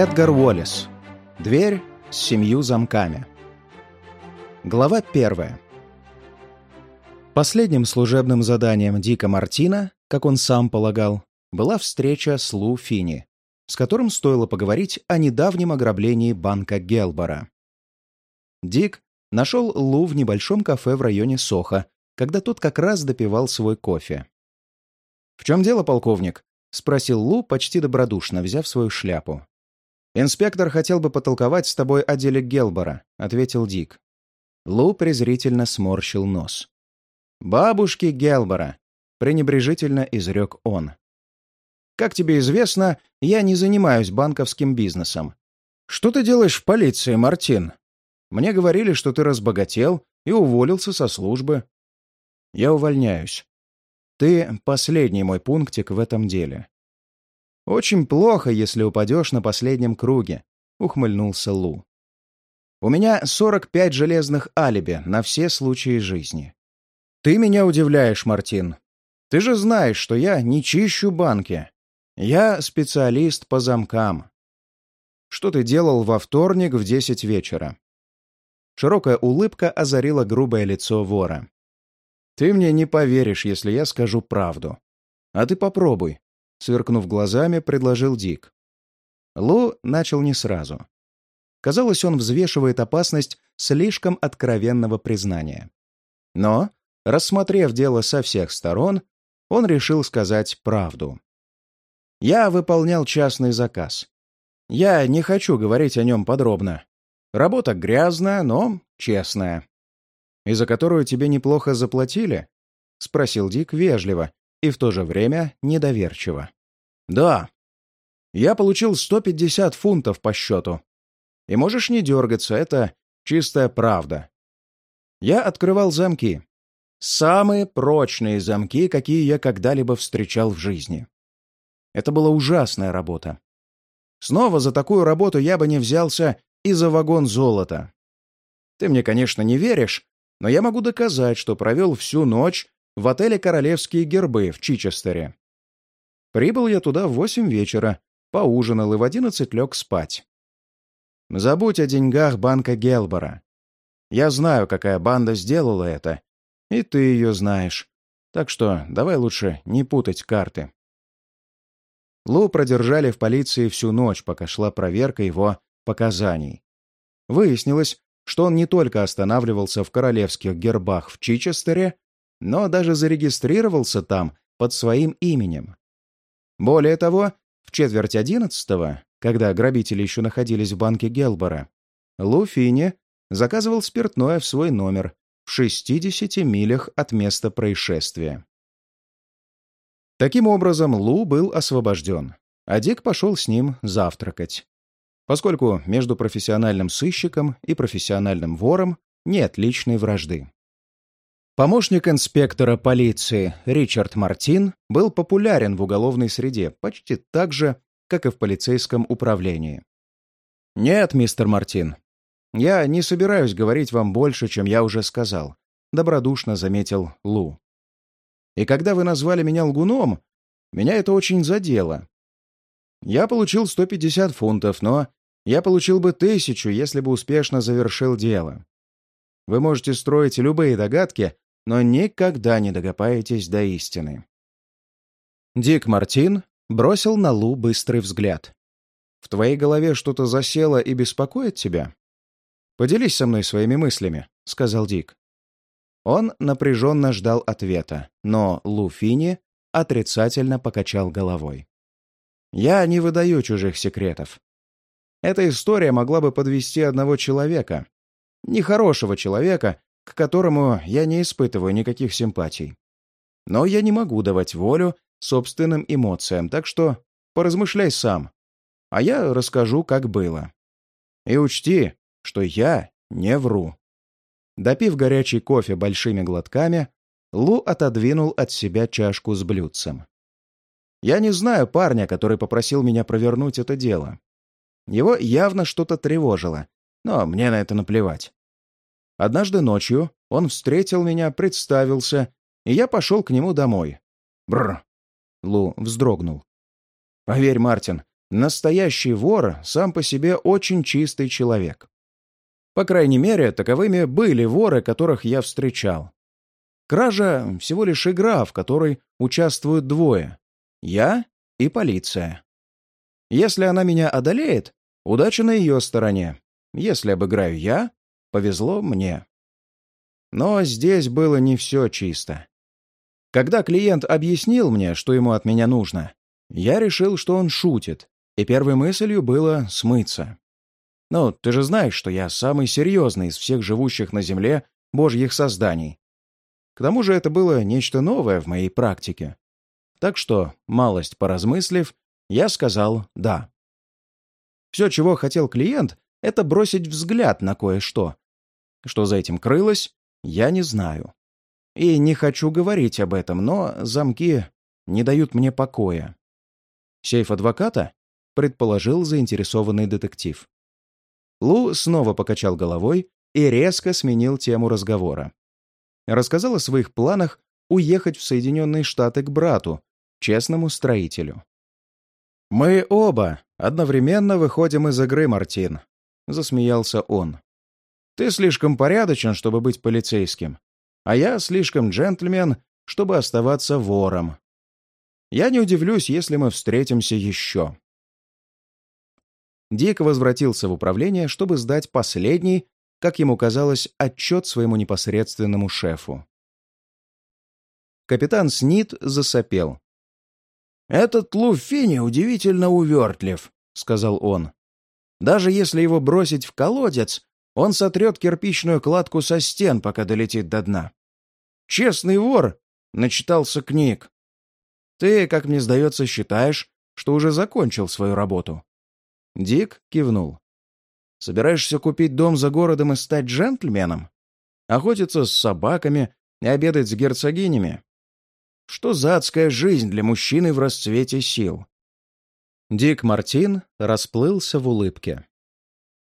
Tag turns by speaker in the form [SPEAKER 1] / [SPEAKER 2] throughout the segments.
[SPEAKER 1] Эдгар Уоллес. Дверь с семью замками. Глава первая. Последним служебным заданием Дика Мартина, как он сам полагал, была встреча с Лу Фини, с которым стоило поговорить о недавнем ограблении банка Гелбора. Дик нашел Лу в небольшом кафе в районе Соха, когда тот как раз допивал свой кофе. «В чем дело, полковник?» — спросил Лу почти добродушно, взяв свою шляпу. «Инспектор хотел бы потолковать с тобой о деле Гелбора», — ответил Дик. Лу презрительно сморщил нос. «Бабушки Гелбора», — пренебрежительно изрек он. «Как тебе известно, я не занимаюсь банковским бизнесом. Что ты делаешь в полиции, Мартин? Мне говорили, что ты разбогател и уволился со службы. Я увольняюсь. Ты последний мой пунктик в этом деле. Очень плохо, если упадешь на последнем круге, ухмыльнулся Лу. У меня 45 железных алиби на все случаи жизни. Ты меня удивляешь, Мартин. Ты же знаешь, что я не чищу банки. Я специалист по замкам. Что ты делал во вторник в 10 вечера? Широкая улыбка озарила грубое лицо вора. «Ты мне не поверишь, если я скажу правду. А ты попробуй», — сверкнув глазами, предложил Дик. Лу начал не сразу. Казалось, он взвешивает опасность слишком откровенного признания. Но, рассмотрев дело со всех сторон, он решил сказать правду. «Я выполнял частный заказ. Я не хочу говорить о нем подробно. Работа грязная, но честная и за которую тебе неплохо заплатили?» — спросил Дик вежливо и в то же время недоверчиво. «Да. Я получил 150 фунтов по счету. И можешь не дергаться, это чистая правда. Я открывал замки. Самые прочные замки, какие я когда-либо встречал в жизни. Это была ужасная работа. Снова за такую работу я бы не взялся и за вагон золота. Ты мне, конечно, не веришь, но я могу доказать, что провел всю ночь в отеле «Королевские гербы» в Чичестере. Прибыл я туда в восемь вечера, поужинал и в одиннадцать лег спать. Забудь о деньгах банка Гелбора. Я знаю, какая банда сделала это, и ты ее знаешь. Так что давай лучше не путать карты. Лу продержали в полиции всю ночь, пока шла проверка его показаний. Выяснилось, что он не только останавливался в королевских гербах в Чичестере, но даже зарегистрировался там под своим именем. Более того, в четверть одиннадцатого, когда грабители еще находились в банке Гелбора, Луфини заказывал спиртное в свой номер в 60 милях от места происшествия. Таким образом, Лу был освобожден, а Дик пошел с ним завтракать поскольку между профессиональным сыщиком и профессиональным вором нет личной вражды. Помощник инспектора полиции Ричард Мартин был популярен в уголовной среде почти так же, как и в полицейском управлении. «Нет, мистер Мартин, я не собираюсь говорить вам больше, чем я уже сказал», — добродушно заметил Лу. «И когда вы назвали меня лгуном, меня это очень задело. Я получил 150 фунтов, но я получил бы тысячу, если бы успешно завершил дело. Вы можете строить любые догадки, но никогда не докопаетесь до истины. Дик Мартин бросил на Лу быстрый взгляд. «В твоей голове что-то засело и беспокоит тебя?» «Поделись со мной своими мыслями», — сказал Дик. Он напряженно ждал ответа, но Лу Фини отрицательно покачал головой. «Я не выдаю чужих секретов. Эта история могла бы подвести одного человека. Нехорошего человека, к которому я не испытываю никаких симпатий. Но я не могу давать волю собственным эмоциям, так что поразмышляй сам. А я расскажу, как было. И учти, что я не вру. Допив горячий кофе большими глотками, Лу отодвинул от себя чашку с блюдцем. Я не знаю парня, который попросил меня провернуть это дело. Его явно что-то тревожило, но мне на это наплевать. Однажды ночью он встретил меня, представился, и я пошел к нему домой. Бррр. Лу вздрогнул. Поверь, Мартин, настоящий вор сам по себе очень чистый человек. По крайней мере, таковыми были воры, которых я встречал. Кража — всего лишь игра, в которой участвуют двое — я и полиция. Если она меня одолеет, удача на ее стороне. Если обыграю я, повезло мне. Но здесь было не все чисто. Когда клиент объяснил мне, что ему от меня нужно, я решил, что он шутит, и первой мыслью было смыться. Ну, ты же знаешь, что я самый серьезный из всех живущих на Земле божьих созданий. К тому же это было нечто новое в моей практике. Так что, малость поразмыслив, я сказал «да». Все, чего хотел клиент, это бросить взгляд на кое-что. Что за этим крылось, я не знаю. И не хочу говорить об этом, но замки не дают мне покоя. Сейф адвоката? Предположил заинтересованный детектив. Лу снова покачал головой и резко сменил тему разговора. Рассказал о своих планах уехать в Соединенные Штаты к брату, честному строителю. «Мы оба одновременно выходим из игры, Мартин», — засмеялся он. «Ты слишком порядочен, чтобы быть полицейским, а я слишком джентльмен, чтобы оставаться вором. Я не удивлюсь, если мы встретимся еще». Дик возвратился в управление, чтобы сдать последний, как ему казалось, отчет своему непосредственному шефу. Капитан Снит засопел. «Этот Луфини удивительно увертлив», — сказал он. «Даже если его бросить в колодец, он сотрет кирпичную кладку со стен, пока долетит до дна. Честный вор начитался книг. Ты, как мне сдается, считаешь, что уже закончил свою работу?» Дик кивнул. «Собираешься купить дом за городом и стать джентльменом? Охотиться с собаками и обедать с герцогинями? Что за адская жизнь для мужчины в расцвете сил?» Дик Мартин расплылся в улыбке.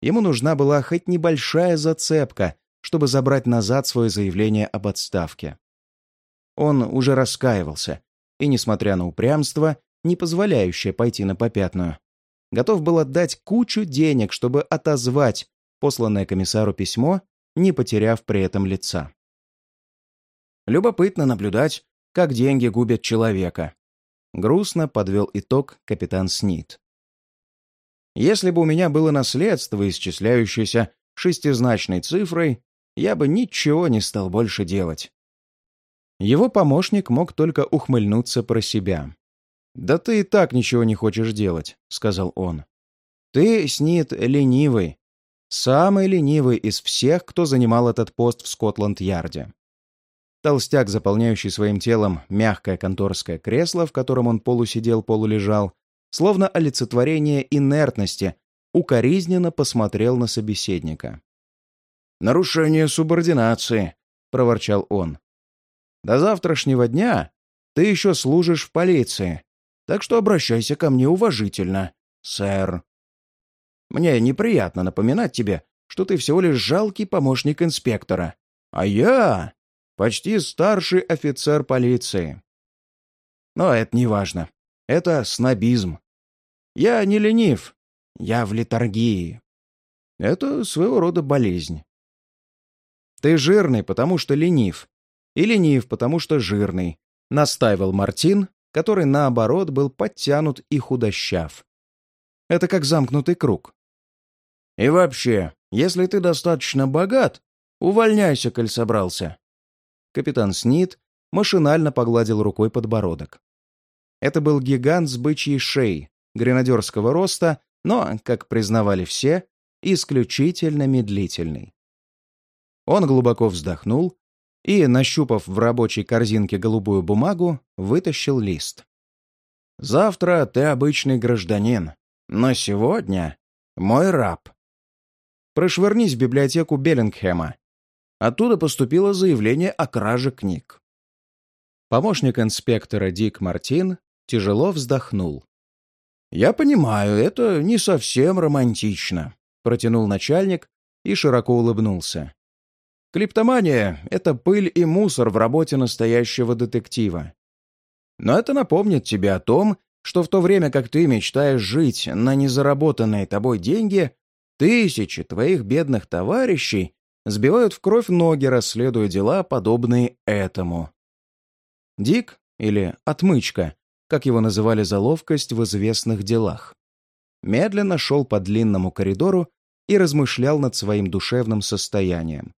[SPEAKER 1] Ему нужна была хоть небольшая зацепка, чтобы забрать назад свое заявление об отставке. Он уже раскаивался, и, несмотря на упрямство, не позволяющее пойти на попятную, готов был отдать кучу денег, чтобы отозвать посланное комиссару письмо, не потеряв при этом лица. Любопытно наблюдать, как деньги губят человека. Грустно подвел итог капитан Снит. Если бы у меня было наследство, исчисляющееся шестизначной цифрой, я бы ничего не стал больше делать. Его помощник мог только ухмыльнуться про себя. «Да ты и так ничего не хочешь делать», — сказал он. «Ты, Снит, ленивый. Самый ленивый из всех, кто занимал этот пост в Скотланд-Ярде. Толстяк, заполняющий своим телом мягкое конторское кресло, в котором он полусидел, полулежал, словно олицетворение инертности, укоризненно посмотрел на собеседника. «Нарушение субординации», — проворчал он. «До завтрашнего дня ты еще служишь в полиции, так что обращайся ко мне уважительно, сэр. Мне неприятно напоминать тебе, что ты всего лишь жалкий помощник инспектора, а я Почти старший офицер полиции. Но это не важно. Это снобизм. Я не ленив. Я в литургии. Это своего рода болезнь. Ты жирный, потому что ленив. И ленив, потому что жирный. Настаивал Мартин, который, наоборот, был подтянут и худощав. Это как замкнутый круг. И вообще, если ты достаточно богат, увольняйся, коль собрался. Капитан Снит машинально погладил рукой подбородок. Это был гигант с бычьей шеей, гренадерского роста, но, как признавали все, исключительно медлительный. Он глубоко вздохнул и, нащупав в рабочей корзинке голубую бумагу, вытащил лист. «Завтра ты обычный гражданин, но сегодня мой раб. Прошвырнись в библиотеку Беллингхэма Оттуда поступило заявление о краже книг. Помощник инспектора Дик Мартин тяжело вздохнул. «Я понимаю, это не совсем романтично», — протянул начальник и широко улыбнулся. «Клиптомания — это пыль и мусор в работе настоящего детектива. Но это напомнит тебе о том,
[SPEAKER 2] что в то время как ты мечтаешь жить на незаработанные тобой деньги, тысячи твоих бедных товарищей сбивают в кровь ноги, расследуя дела, подобные этому. Дик, или «отмычка», как его называли за ловкость в известных делах, медленно шел по длинному коридору и размышлял над своим душевным состоянием.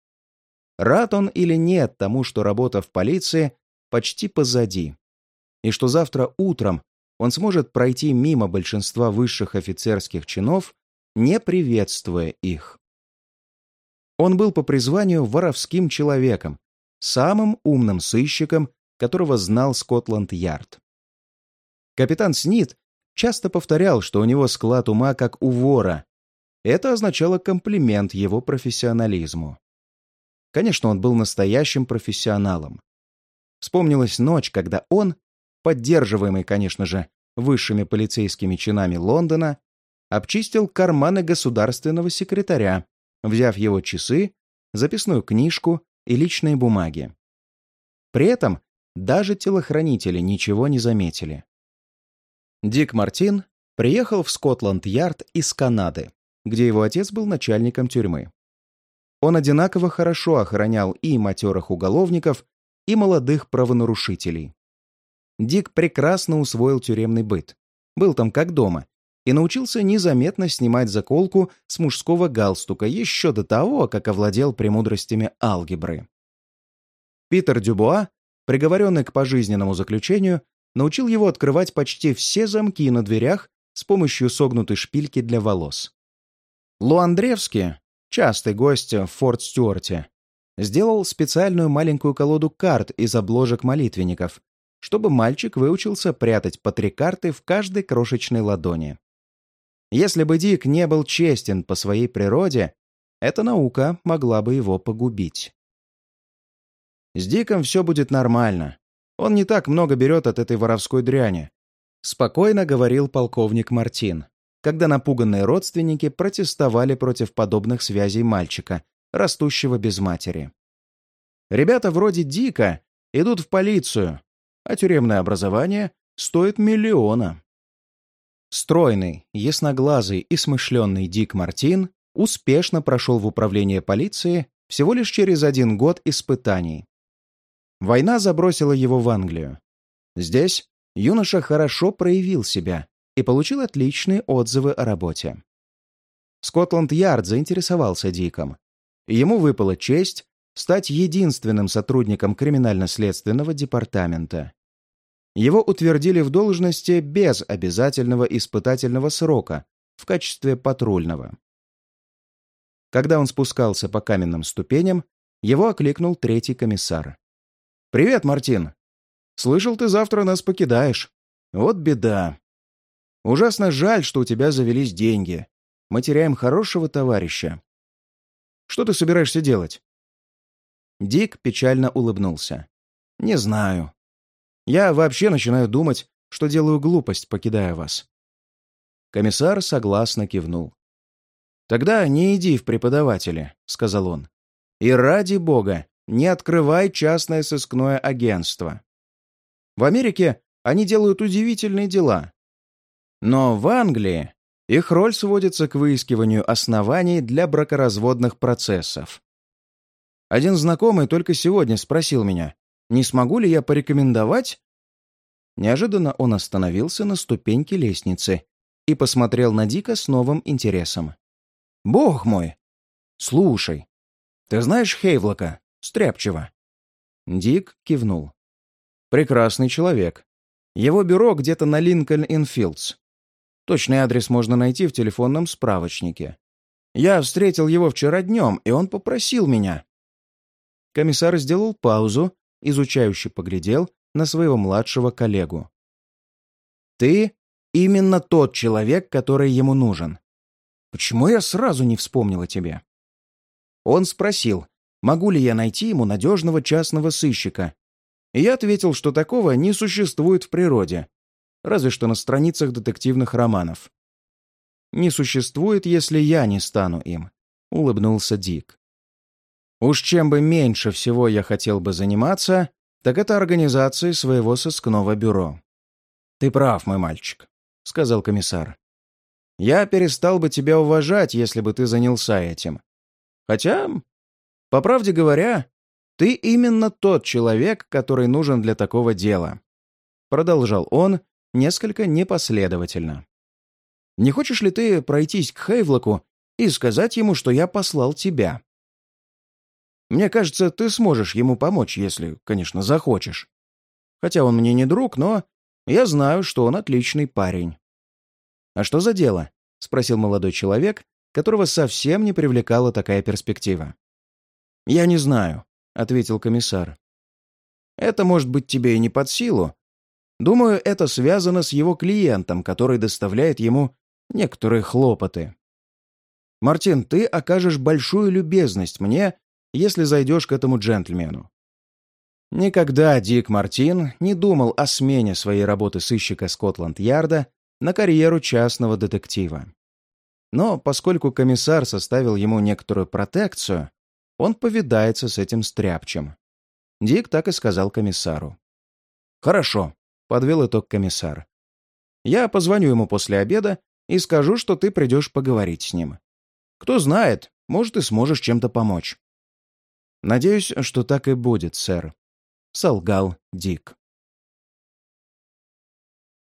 [SPEAKER 2] Рад он или нет тому, что работа в полиции почти позади, и что завтра утром он сможет пройти мимо большинства высших офицерских чинов, не приветствуя их. Он был по призванию воровским человеком, самым умным сыщиком, которого знал Скотланд-Ярд. Капитан Снит часто повторял, что у него склад ума как у вора. Это означало комплимент его профессионализму. Конечно, он был настоящим профессионалом. Вспомнилась ночь, когда он, поддерживаемый, конечно же, высшими полицейскими чинами Лондона, обчистил карманы государственного секретаря, взяв его часы, записную книжку и личные бумаги. При этом даже телохранители ничего не заметили. Дик Мартин приехал в Скотланд-Ярд из Канады, где его отец был начальником тюрьмы. Он одинаково хорошо охранял и матерых уголовников, и молодых правонарушителей. Дик прекрасно усвоил тюремный быт, был там как дома, и научился незаметно снимать заколку с мужского галстука еще до того, как овладел премудростями алгебры. Питер Дюбуа, приговоренный к пожизненному заключению, научил его открывать почти все замки на дверях с помощью согнутой шпильки для волос. Луандревский, частый гость в Форт Стюарте, сделал специальную маленькую колоду карт из обложек молитвенников, чтобы мальчик выучился прятать по три карты в каждой крошечной ладони. Если бы Дик не был честен по своей природе, эта наука могла бы его погубить. С Диком все будет нормально. Он не так много берет от этой воровской дряни. Спокойно говорил полковник Мартин, когда напуганные родственники протестовали против подобных связей мальчика, растущего без матери. Ребята вроде Дика идут в полицию, а тюремное образование стоит миллиона. Стройный, ясноглазый и смышленный Дик Мартин успешно прошел в управление полиции всего лишь через один год испытаний. Война забросила его в Англию. Здесь юноша хорошо проявил себя и получил отличные отзывы о работе. Скотланд-Ярд заинтересовался Диком. Ему выпала честь стать единственным сотрудником криминально-следственного департамента. Его утвердили в должности без обязательного испытательного срока в качестве патрульного. Когда он спускался по каменным ступеням, его окликнул третий комиссар. «Привет, Мартин. Слышал, ты завтра нас покидаешь. Вот беда. Ужасно жаль, что у тебя завелись деньги. Мы теряем хорошего товарища. Что ты собираешься делать?» Дик печально улыбнулся. «Не знаю. Я вообще начинаю думать, что делаю глупость, покидая вас». Комиссар согласно кивнул. «Тогда не иди в преподаватели», — сказал он. «И ради бога, не открывай частное сыскное агентство. В Америке они делают удивительные дела. Но в Англии их роль сводится к выискиванию оснований для бракоразводных процессов. Один знакомый только сегодня спросил меня, не смогу ли я порекомендовать? Неожиданно он остановился на ступеньке лестницы и посмотрел на Дика с новым интересом. «Бог мой! Слушай, ты знаешь Хейвлока?» Стряпчиво». Дик кивнул. «Прекрасный человек. Его бюро где-то на Линкольн-Инфилдс. Точный адрес можно найти в телефонном справочнике. Я встретил его вчера днем, и он попросил меня». Комиссар сделал паузу, изучающе поглядел на своего младшего коллегу. «Ты именно тот человек, который ему нужен. Почему я сразу не вспомнил о тебе?» Он спросил, могу ли я найти ему надежного частного сыщика. Я ответил, что такого не существует в природе, разве что на страницах детективных романов. «Не существует, если я не стану им», — улыбнулся Дик. «Уж чем бы меньше всего я хотел бы заниматься, так это организацией своего сыскного бюро. «Ты прав, мой мальчик», — сказал комиссар. «Я перестал бы тебя уважать, если бы ты занялся этим. Хотя, по правде говоря, ты именно тот человек, который нужен для такого дела», — продолжал он несколько непоследовательно. «Не хочешь ли ты пройтись к Хейвлоку и сказать ему, что я послал тебя?» Мне кажется, ты сможешь ему помочь, если, конечно, захочешь. Хотя он мне не друг, но я знаю, что он отличный парень». «А что за дело?» — спросил молодой человек, которого совсем не привлекала такая перспектива. «Я не знаю», — ответил комиссар. «Это может быть тебе и не под силу. Думаю, это связано с его клиентом, который доставляет ему некоторые хлопоты. Мартин, ты окажешь большую любезность мне, если зайдешь к этому джентльмену. Никогда Дик Мартин не думал о смене своей работы сыщика Скотланд-Ярда на карьеру частного детектива. Но поскольку комиссар составил ему некоторую протекцию, он повидается с этим стряпчем. Дик так и сказал комиссару. «Хорошо», — подвел итог комиссар. «Я позвоню ему после обеда и скажу, что ты придешь поговорить с ним. Кто знает, может, и сможешь чем-то помочь». «Надеюсь, что так и будет, сэр», — солгал Дик.